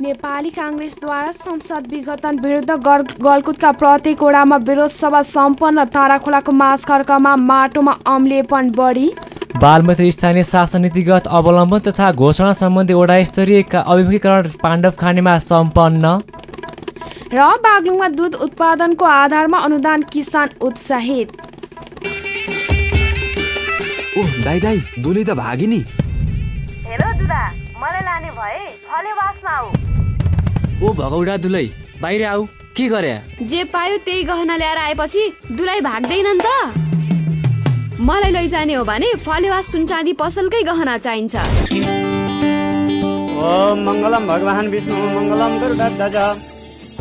नेपाली काङ्ग्रेसद्वारा संसद विघटन विरुद्ध गलकुटका प्रत्येक ओडामा विरोध सभा सम्पन्न ताराखोलाको मास खर्कमा माटोमा अम्लेपन बढी। बालमैत्री स्थानीय शासन नीतिगत अवलम्बन तथा घोषणा सम्बन्धी वडा स्तरीय अभिमुखीकरण पाण्डव खानीमा सम्पन्न। र बागलुङमा दुध उत्पादनको आधारमा अनुदान किसान उत्साहित। ओ दाइ दाइ दुली त भागी नि हेलो दुदा मलाई लाने भए फलेवासमा आऊ। ओ भगौडा दुलै बाहिर आऊ के गरे? जे पायो त्यही गहना ल्याएर आएपछि दुलाई भाग्दैनन् त। मलाई लैजाने हो भने फलेवास सुनचाँदी पसलकै गहना चाहिन्छ। ओम मङ्गलम भगवान् विष्णु मङ्गलम गरुडध्वज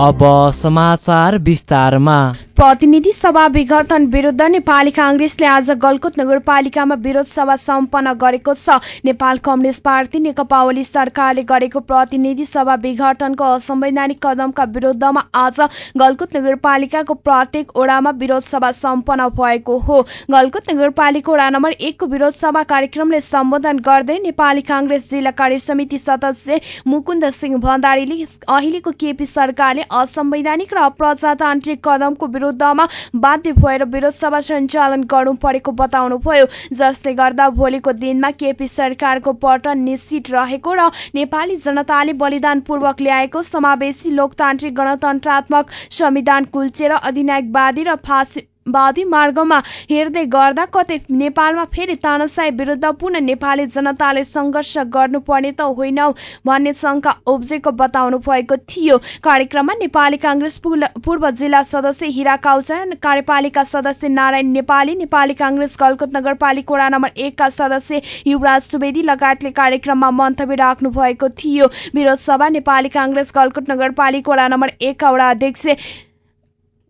अब समाचार विस्तारमा। प्रतिनिधि सभा विघटन विरुद्ध नेपाली काङ्ग्रेसले आज गलकुट नगरपालिकामा विरोध सभा सम्पन्न गरेको छ। नेपाल कम्युनिस्ट पार्टी नेकपा ओली सरकारले गरेको प्रतिनिधि सभा विघटनको असंवैधानिक कदमका विरुद्धमा आज गलकुट नगरपालिकाको प्रत्येक ओडामा विरोध सभा सम्पन्न भएको हो। गलकुट नगरपालिका ओडा नम्बर एकको विरोध सभा कार्यक्रमले सम्बोधन गर्दै नेपाली काङ्ग्रेस जिल्ला कार्य समिति सदस्य मुकुन्द सिंह भण्डारीले अहिलेको केपी सरकारले असंवैधानिक र अप्रजातान्त्रिक कदमको विरुद्धमा बाध्य भएर विरोध सभा सञ्चालन गर्नु परेको बताउनुभयो। जसले गर्दा भोलिको दिनमा केपी सरकारको पटन निश्चित रहेको र नेपाली जनताले बलिदानपूर्वक ल्याएको समावेशी लोकतान्त्रिक गणतन्त्रात्मक संविधान कुल्चेर अधिनायकवादी र फाँसी वादी मार्गमा हेर्दै गर्दा कतै नेपालमा फेरि तानासाई विरुद्ध पुनः नेपाली जनताले सङ्घर्ष गर्नुपर्ने त होइन भन्ने शङ्का उब्जेको बताउनु भएको थियो। कार्यक्रममा नेपाली काङ्ग्रेस पूर्व जिल्ला सदस्य हिरा काउचा कार्यपालिका सदस्य नारायण नेपाली नेपाली काङ्ग्रेस गलकुट नगरपालिका वडा नम्बर एकका सदस्य युवराज सुवेदी लगायतले कार्यक्रममा मन्तव्य राख्नु भएको थियो। विरोध सभा नेपाली काङ्ग्रेस गलकुट नगरपालिका वडा नम्बर एकका वडा अध्यक्ष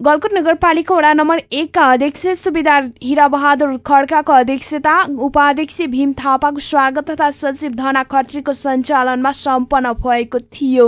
गलकुट नगरपालिका वडा नम्बर एकका अध्यक्ष सुबेदार हिराबहादुर खड्काको अध्यक्षता उपाध्यक्ष भीम थापाको स्वागत तथा सचिव धना खत्रीको सञ्चालनमा सम्पन्न भएको थियो।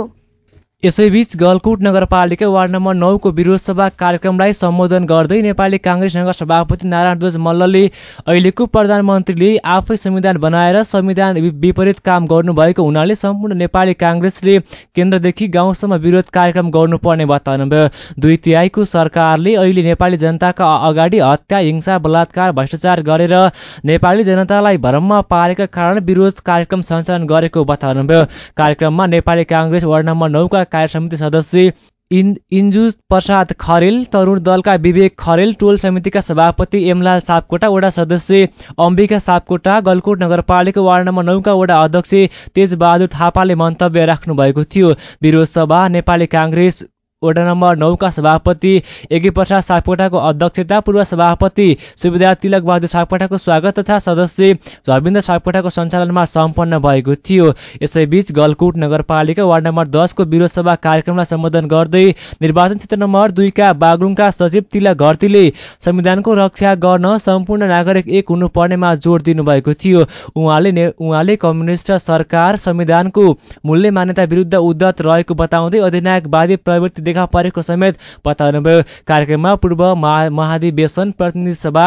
यसैबीच गलकुट नगरपालिका वार्ड नम्बर नौको विरोध सभा कार्यक्रमलाई सम्बोधन गर्दै नेपाली काङ्ग्रेससँग सभापति नारायण ध्वज मल्लले अहिलेको प्रधानमन्त्रीले आफै संविधान बनाएर संविधान विपरीत काम गर्नुभएको हुनाले सम्पूर्ण नेपाली काङ्ग्रेसले केन्द्रदेखि गाउँसम्म विरोध कार्यक्रम गर्नुपर्ने बताउनुभयो दुई तिहाईको सरकारले अहिले नेपाली जनताका अगाडि हत्या हिंसा बलात्कार भ्रष्टाचार गरेर नेपाली जनतालाई भ्रममा पारेका कारण विरोध कार्यक्रम सञ्चालन गरेको बताउनुभयो कार्यक्रममा नेपाली काङ्ग्रेस वार्ड नम्बर नौका कार्य समिति सदस्य इन इन्जु प्रसाद खरेल तरुण दलका विवेक खरेल टोल समितिका सभापति एमलाल सापकोटा वडा सदस्य अम्बिका सापकोटा गलकोट नगरपालिका वार्ड नम्बर नौका वडा अध्यक्ष तेजबहादुर थापाले मन्तव्य राख्नु भएको थियो। विरोध सभा नेपाली काङ्ग्रेस वडा नम्बर नौका सभापति एकी प्रसाद सापकोटाको अध्यक्षता पूर्व सभापति सुविधा तिलक बहादुर सापकोटाको स्वागत तथा सदस्य धर्मेन्द्र सापकोटाको सञ्चालनमा सम्पन्न भएको थियो। यसैबीच गलकुट नगरपालिका वार्ड नम्बर दसको विरोध सभा कार्यक्रमलाई सम्बोधन गर्दै निर्वाचन क्षेत्र नम्बर दुईका बागलुङका सचिव तिलक घरतीले संविधानको रक्षा गर्न सम्पूर्ण नागरिक एक हुनुपर्नेमा जोड दिनुभएको थियो। उहाँले उहाँले कम्युनिस्ट सरकार संविधानको मूल्य मान्यता विरुद्ध उद्धत रहेको बताउँदै अधिनायकवादी प्रवृत्ति देखा परेको समेत बताउनुभयो। कार्यक्रममा पूर्व महाधिवेशन प्रतिनिधि सभा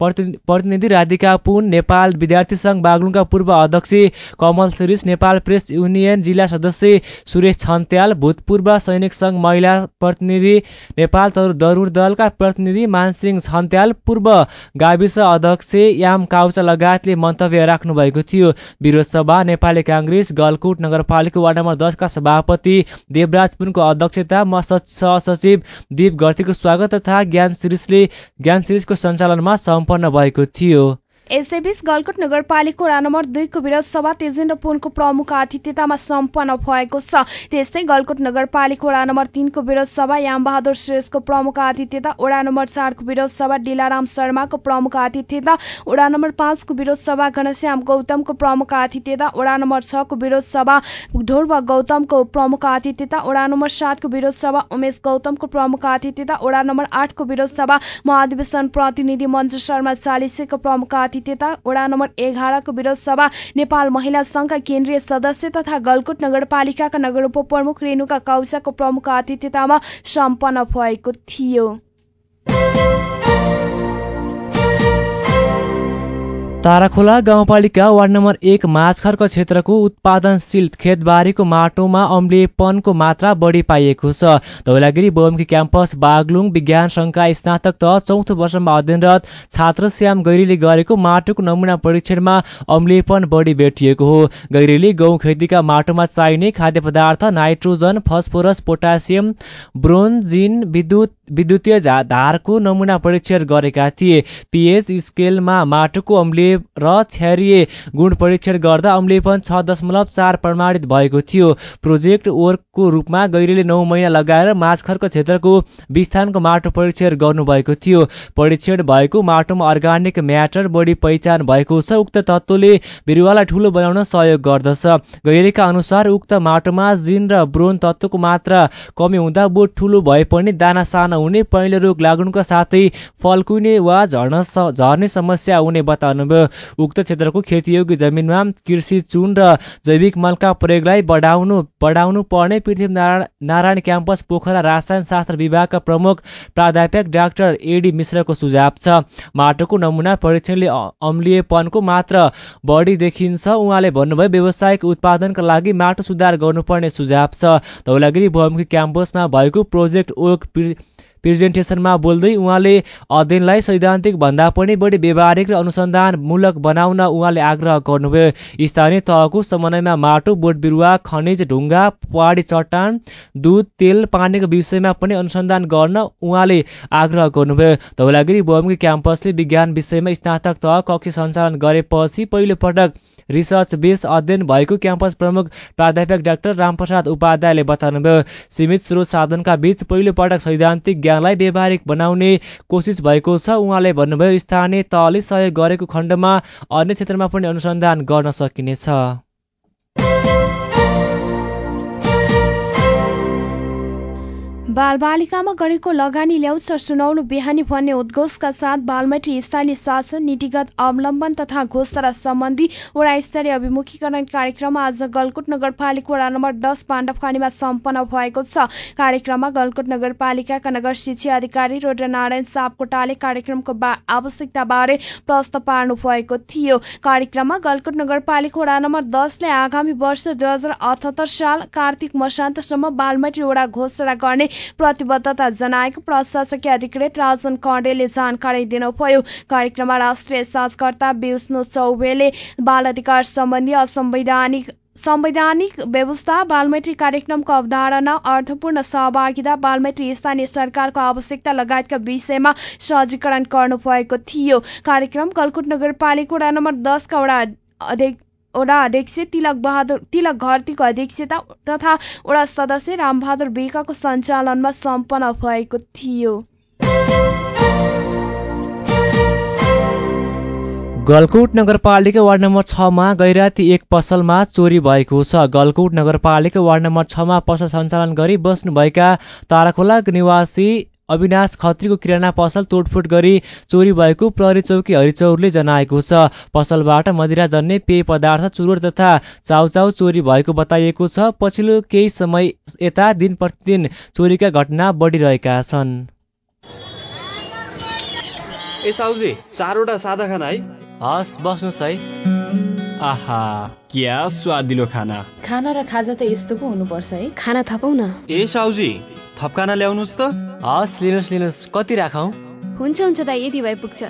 प्रतिनिधि राधिका पुन नेपाल विद्यार्थी सङ्घ बागलुङका पूर्व अध्यक्ष कमल सिरिस नेपाल प्रेस युनियन जिल्ला सदस्य सुरेश छन्त्याल भूतपूर्व सैनिक सङ्घ महिला प्रतिनिधि नेपाल दरुड दलका प्रतिनिधि मानसिंह छन्त्याल पूर्व गाविस अध्यक्ष याम काउचा लगायतले मन्तव्य राख्नु भएको थियो। विरोध सभा नेपाली काङ्ग्रेस गलकुट नगरपालिका वार्ड नम्बर दसका सभापति देवराज पुनको अध्यक्षतामा सचिव दीप गर्तीको स्वागत तथा ज्ञान सिरिसले ज्ञान सिरिसको सञ्चालनमा सम्पन्न भएको थियो। यसैबीच गलकोट नगरपालिका वडा नम्बर दुईको विरोध सभा तेजेन्द्र पुनको प्रमुख आतिथ्यतामा सम्पन्न भएको छ। त्यस्तै गलकोट नगरपालिका वडा नम्बर तिनको विरोध सभा यामबहादुर श्रेष्ठको प्रमुख आतिथ्यता वडा नम्बर चारको विरोध सभा डिलाराम शर्माको प्रमुख आतिथ्यता वडा नम्बर पाँचको विरोध सभा घनश्याम गौतमको प्रमुख आतिथ्यता वडा नम्बर छको विरोध सभा ढोर्व गौतमको प्रमुख आतिथ्यता वडा नम्बर सातको विरोध सभा उमेश गौतमको प्रमुख आतिथ्यता वडा नम्बर आठको विरोध सभा महाधिवेशन प्रतिनिधि मञ्जु शर्मा चालिसेको प्रमुख आतिथ्यता वडा नम्बर एघारको विरोध सभा नेपाल महिला संघका केन्द्रीय सदस्य तथा गलकुट नगरपालिकाका नगर उपप्रमुख रेणुका कौशाको प्रमुख आतिथ्यतामा सम्पन्न भएको थियो। ताराखोला गाउँपालिका वार्ड नम्बर एक माछखर्क क्षेत्रको उत्पादनशील खेतबारीको माटोमा अम्लिएपनको मात्रा बढी पाइएको छ। धौलागिरी बहुमुखी क्याम्पस बागलुङ विज्ञान सङ्घका स्नातक तह चौथो वर्षमा अध्ययनरत छात्र श्याम गैरीले गरेको माटोको नमुना परीक्षणमा अम्लिएपन बढी भेटिएको हो। गैरीले गहुँ खेतीका माटोमा चाहिने खाद्य पदार्थ नाइट्रोजन फस्फोरस पोटासियम ब्रोन्जिन विद्युत विद्युतीय धारको नमुना परीक्षण गरेका थिए। पिएच स्केलमा माटोको अम्लिए र क्षारीय गुण परीक्षण गर्दा अम्लेपन छ दशमलव चार प्रमाणित भएको थियो। प्रोजेक्ट वर्कको रूपमा गैरीले नौ महिना लगाएर माछखरको क्षेत्रको विस्थानको माटो परीक्षण गर्नुभएको थियो। परीक्षण भएको माटोमा अर्ग्यानिक म्याटर बढी पहिचान भएको छ। उक्त तत्त्वले बिरुवालाई ठुलो बनाउन सहयोग गर्दछ। गैरीका अनुसार उक्त माटोमा जिन र ब्रोन तत्त्वको मात्रा कमी हुँदा बोट ठुलो भए पनि दाना सानो हुने पहिलो रोग लाग्नुका साथै फल्कुने वा झर्न झर्ने समस्या हुने बताउनुभयो। उक्त क्षेत्रको खेतीयोग्य जमिनमा कृषि चुन र जैविक मलका प्रयोगलाई बढाउनु बढाउनु पर्ने पृथ्वी नारायण क्याम्पस पोखरा रसायन शास्त्र विभागका प्रमुख प्राध्यापक डाक्टर एडी मिश्रको सुझाव छ। माटोको नमुना परीक्षणले अम्लिएपनको मात्र बढी देखिन्छ। उहाँले भन्नुभयो व्यावसायिक उत्पादनका लागि माटो सुधार गर्नुपर्ने सुझाव छ। धौलागिरी बहुमुखी क्याम्पसमा भएको प्रोजेक्ट ओक प्रेजेन्टेसनमा बोल्दै उहाँले अध्ययनलाई सैद्धान्तिक भन्दा पनि बढी व्यवहारिक र अनुसन्धानमूलक बनाउन उहाँले आग्रह गर्नुभयो। स्थानीय तहको समन्वयमा माटो बोट बिरुवा खनिज ढुङ्गा पहाडी चट्टान दुध तेल पानीको विषयमा पनि अनुसन्धान गर्न उहाँले आग्रह गर्नुभयो। धौलागिरी बहुमुखी क्याम्पसले विज्ञान विषयमा स्नातक तह कक्ष सञ्चालन गरेपछि पहिलो पटक रिसर्च बेस अध्ययन भएको क्याम्पस प्रमुख प्राध्यापक डाक्टर रामप्रसाद उपाध्यायले बताउनुभयो सीमित स्रोत साधनका बीच पहिलो पटक सैद्धान्तिक ज्ञानलाई व्यावहारिक बनाउने कोसिस भएको छ। उहाँले भन्नुभयो स्थानीय तहले सहयोग गरेको खण्डमा अन्य क्षेत्रमा पनि अनुसन्धान गर्न सकिनेछ। बालबालिकामा गरेको लगानी ल्याउँछ सुनाउनु बिहानी भन्ने उद्घोषका साथ बालमैत्री स्थानीय शासन नीतिगत अवलम्बन तथा घोषणा सम्बन्धी वडा स्तरीय अभिमुखीकरण कार्यक्रम आज गलकुट नगरपालिका वडा नम्बर दस पाण्डवखानीमा सम्पन्न भएको छ। कार्यक्रममा गलकुट नगरपालिकाका नगर शिक्षा अधिकारी रुद्रनारायण सापकोटाले कार्यक्रमको बा आवश्यकताबारे प्रश्न पार्नु भएको थियो। कार्यक्रममा गलकुट नगरपालिका वडा नम्बर दसले आगामी वर्ष दुई साल कार्तिक मसान्तसम्म बालमैत्री वडा घोषणा गर्ने प्रतिबद्धता जनाएको प्रशासकीय अधिकृत राजन कण्डेले जानकारी दिनुभयो। कार्यक्रममा राष्ट्रिय साजकर्ता विष्णु चौबेले बाल अधिकार सम्बन्धी असंवैधानिक संवैधानिक व्यवस्था बालमैत्री कार्यक्रमको अवधारणा अर्थपूर्ण सहभागिता बालमैत्री स्थानीय सरकारको आवश्यकता लगायतका विषयमा सहजीकरण गर्नुभएको थियो। कार्यक्रम कलकुट नगरपालिका वडा नम्बर दसका वडा वडा अध्यक्ष तिलक बहादुर तिलक घरतीको अध्यक्षता तथा वडा सदस्य रामबहादुर बेकाको सञ्चालनमा सम्पन्न भएको थियो। गलकुट नगरपालिका वार्ड नम्बर छमा गैराती एक पसलमा चोरी भएको छ। गलकुट नगरपालिका वार्ड नम्बर छमा पसल सञ्चालन गरी बस्नुभएका ताराखोला निवासी अविनाश खत्रीको किराना पसल तोडफोड गरी चोरी भएको प्रहरी चौकी हरिचौरले जनाएको छ। पसलबाट मदिरा जन्ने पेय पदार्थ चुरोट तथा चाउचाउ चोरी भएको बताइएको छ। पछिल्लो केही समय यता दिन प्रतिदिन चोरीका घटना बढिरहेका छन्। ए साउजी चारवटा सादा खाना है? हस् बस्नुहोस् है। आहा क्या स्वादिलो खाना। खाना र खाजा त यस्तो पो हुनुपर्छ है। खाना थपौ न ए साउजी थप खाना ल्याउनुहोस् त। हस् लिनुहोस् लिनुहोस्। कति राखौँ? हुन्छ हुन्छ दाइ यति भए पुग्छ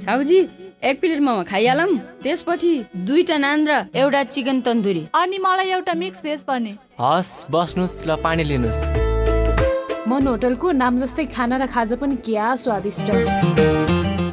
साउजी एक प्लेट मोमो खाइहालौँ। त्यसपछि दुईटा नान र एउटा चिकन तन्दुरी। अनि मलाई एउटा मिक्स भेज पर्ने। हस् बस्नुहोस् ल पानी लिनुहोस्। मन होटलको नाम जस्तै खाना र खाजा पनि क्या स्वादिष्ट।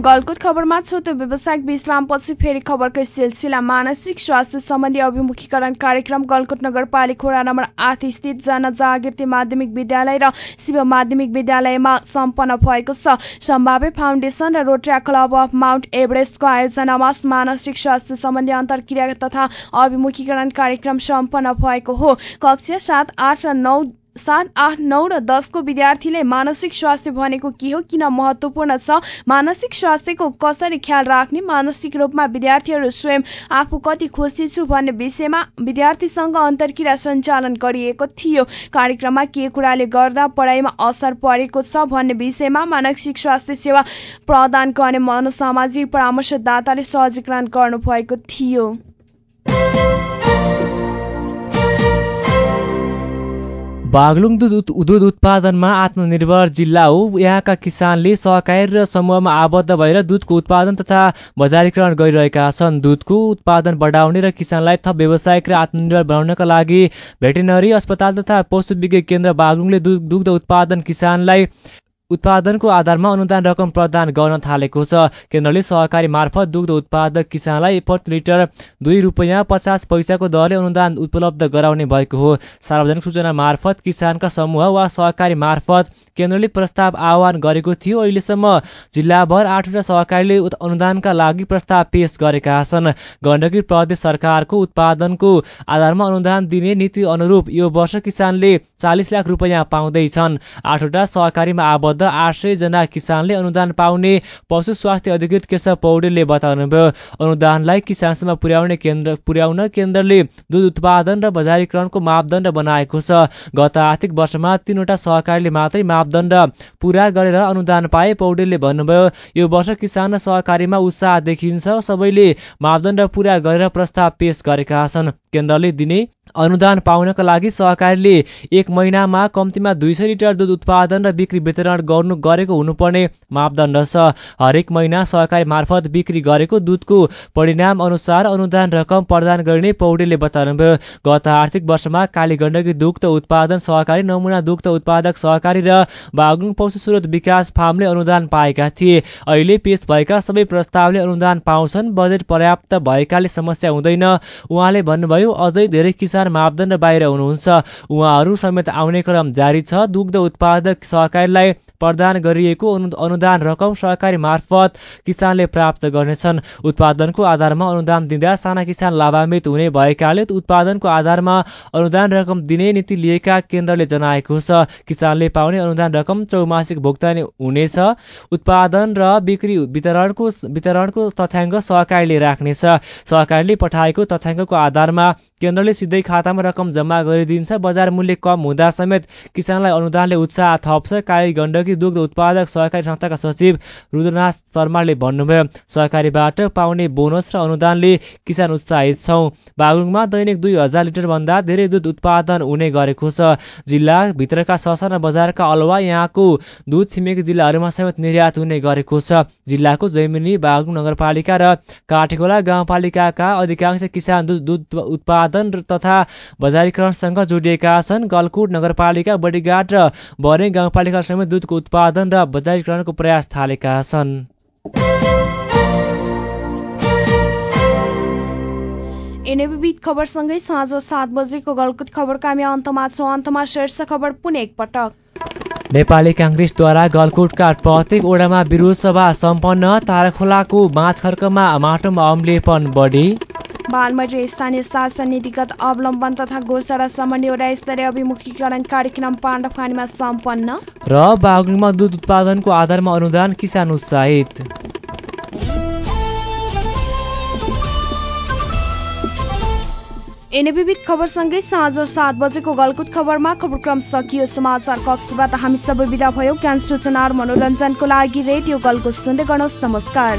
गलकुट खबरमा छोटो व्यावसायिक विश्रामपछि फेरि खबरकै सिलसिला मानसिक स्वास्थ्य सम्बन्धी अभिमुखीकरण कार्यक्रम गलकुट नगरपालिका वडा नम्बर आठ स्थित जनजागृति माध्यमिक विद्यालय र शिव माध्यमिक विद्यालयमा सम्पन्न भएको छ। सम्भाव्य फाउन्डेसन र रोटरी क्लब अफ माउन्ट एभरेस्टको आयोजनामा मानसिक स्वास्थ्य सम्बन्धी अन्तर्क्रिया तथा अभिमुखीकरण कार्यक्रम सम्पन्न भएको हो। कक्षा सात आठ र नौ सात आठ नौ र दसको विद्यार्थीले मानसिक स्वास्थ्य भनेको के हो किन महत्त्वपूर्ण छ? मानसिक स्वास्थ्यको कसरी ख्याल राख्ने? मानसिक रूपमा विद्यार्थीहरू स्वयं आफू कति खुसी छु भन्ने विषयमा विद्यार्थीसँग अन्तर्क्रिया सञ्चालन गरिएको थियो। कार्यक्रममा के कुराले गर्दा पढाइमा असर परेको छ भन्ने विषयमा मानसिक स्वास्थ्य सेवा प्रदान गर्ने मनोसामाजिक परामर्शदाताले सहजीकरण गर्नुभएको थियो। बागलुङ दुध दुध उत्पादनमा आत्मनिर्भर जिल्ला हो। यहाँका किसानले सहकारी र समूहमा आबद्ध भएर दुधको उत्पादन तथा बजारीकरण गरिरहेका छन्। दुधको उत्पादन बढाउने र किसानलाई थप व्यावसायिक र आत्मनिर्भर बनाउनका लागि भेटेनरी अस्पताल तथा पशु विज्ञ केन्द्र बागलुङले दुग्ध उत्पादन किसानलाई उत्पादनको आधारमा अनुदान रकम प्रदान गर्न थालेको छ। केन्द्रले सहकारी मार्फत दुग्ध उत्पादक किसानलाई प्रति लिटर दुई रुपियाँ पचास पैसाको दरले अनुदान उपलब्ध गराउने भएको हो। सार्वजनिक सूचना मार्फत किसानका समूह वा सहकारी मार्फत केन्द्रले प्रस्ताव आह्वान गरेको थियो। अहिलेसम्म जिल्लाभर आठवटा सहकारीले अनुदानका लागि प्रस्ताव पेश गरेका छन्। गण्डकी प्रदेश सरकारको उत्पादनको आधारमा अनुदान दिने नीति अनुरूप यो वर्ष किसानले चालिस लाख रुपियाँ पाउँदैछन्। आठवटा सहकारीमा आबद्ध आठ सयजना किसानले अनुदान पाउने पशु स्वास्थ्य अधिकृत केशव पौडेलले बताउनुभयो। अनुदानलाई किसानसम्म पुर्याउने केन्द्र पुर्याउन केन्द्रले दुध उत्पादन र बजारीकरणको मापदण्ड बनाएको छ। गत आर्थिक वर्षमा तीनवटा सहकारीले मात्रै मापदण्ड पूरा गरेर अनुदान पाए पौडेलले भन्नुभयो यो वर्ष किसान र सहकारीमा उत्साह देखिन्छ। सबैले मापदण्ड पूरा गरेर प्रस्ताव पेश गरेका छन्। केन्द्रले दिने अनुदान पाउनका लागि सहकारीले एक महिनामा कम्तीमा दुई सय लिटर दुध उत्पादन र बिक्री वितरण गर्नु गरेको हुनुपर्ने मापदण्ड छ। हरेक महिना सहकारी मार्फत बिक्री गरेको दुधको परिणाम अनुसार अनुदान रकम प्रदान गरिने पौडेलले बताउनुभयो। गत आर्थिक वर्षमा काली गण्डकी दुग्ध उत्पादन सहकारी नमुना दुग्ध उत्पादक सहकारी र बागुङ पशु स्रोत विकास फार्मले अनुदान पाएका थिए। अहिले पेश भएका सबै प्रस्तावले अनुदान पाउँछन् बजेट पर्याप्त भएकाले समस्या हुँदैन। उहाँले भन्नुभयो अझै धेरै किसान अनुसार मापदण्ड बाहिर हुनुहुन्छ। उहाँहरू समेत आउने क्रम जारी छ। दुग्ध उत्पादक सहकारीलाई प्रदान गरिएको अनुदान रकम सहकारी मार्फत किसानले प्राप्त गर्नेछन्। उत्पादनको आधारमा अनुदान दिँदा साना किसान लाभान्वित हुने भएकाले उत्पादनको आधारमा अनुदान रकम दिने नीति लिएका केन्द्रले जनाएको छ। किसानले पाउने अनुदान रकम चौमासिक भुक्तानी हुनेछ। उत्पादन र बिक्री वितरणको वितरणको तथ्याङ्क सहकारीले राख्नेछ। सहकारीले पठाएको तथ्याङ्कको आधारमा केन्द्रले सिधै खातामा रकम जम्मा गरिदिन्छ। बजार मूल्य कम हुँदा समेत किसानलाई अनुदानले उत्साह थप्छ। काली गण्डकी दुग्ध उत्पादक सहकारी संस्थाका सचिव रुद्रनाथ शर्माले भन्नुभयो सहकारीबाट पाउने बोनस र अनुदानले किसान उत्साहित छौँ। बागुङमा दैनिक दुई हजार लिटरभन्दा धेरै दुध उत्पादन हुने गरेको छ। जिल्लाभित्रका ससाना बजारका अलवा यहाँको दुध छिमेकी जिल्लाहरूमा समेत निर्यात हुने गरेको छ। जिल्लाको जैमिनी बागुङ नगरपालिका र काठेकोला गाउँपालिकाका अधिकांश किसान दुध उत्पादन उत्पादन तथा बजारीकरणसँग जोडिएका छन्। गलकुट नगरपालिका बडीघाट र बरे गाउँपालिका समेत दुधको उत्पादन र बजारीकरणको प्रयास थालेका छन्। विविध खबरसँगै साँझ सात बजेको गलकुट खबरका हामी अन्तमा छौँ। अन्तमा शीर्ष खबर पुनः एकपटक नेपाली काङ्ग्रेसद्वारा गलकुटका प्रत्येक ओडामा विरोध सभा सम्पन्न ताराखोलाको बाँचखर्कमा माटोमा अम्लेपन बढी। बालमैत्री स्थानीय शासन नीतिगत अवलम्बन तथा घोषणा सम्बन्धी एउटा स्तरीय अभिमुखीकरण कार्यक्रम पाण्डवखानीमा सम्पन्न। र बागलुङमा दुध उत्पादनको आधारमा अनुदान किसान उत्साहित विविध खबरसँगै साँझ सात बजेको गलकुट खबरमा खबरक्रम सकियो समाचार कक्षबाट। हामी सबै विदा भयो। ज्ञान सूचना र मनोरञ्जनको लागि रेडियो गलकुट सुन्दै गर्नुहोस्। नमस्कार।